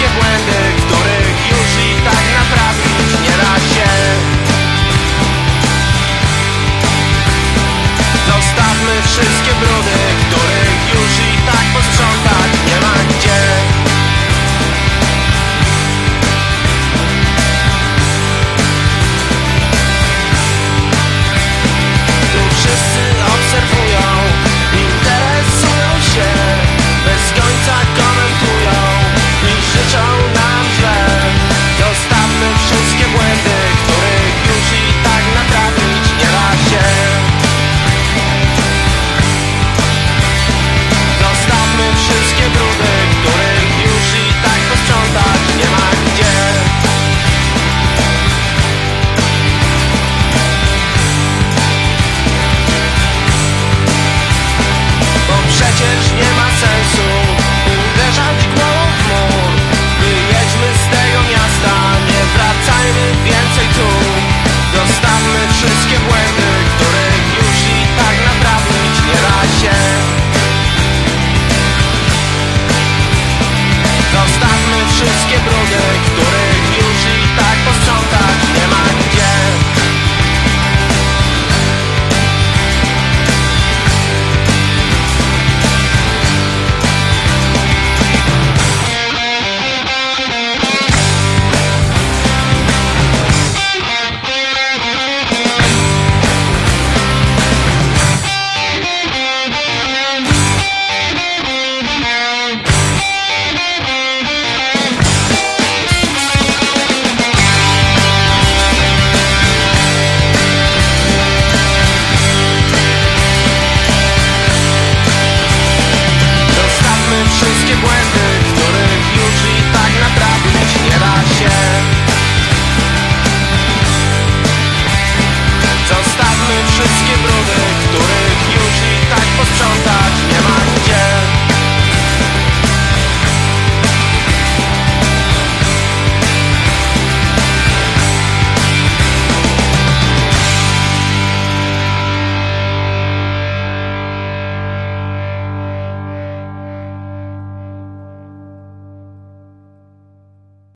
wszystkie błędy, których już i tak naprawić nie da się. Zostawmy wszystkie brudy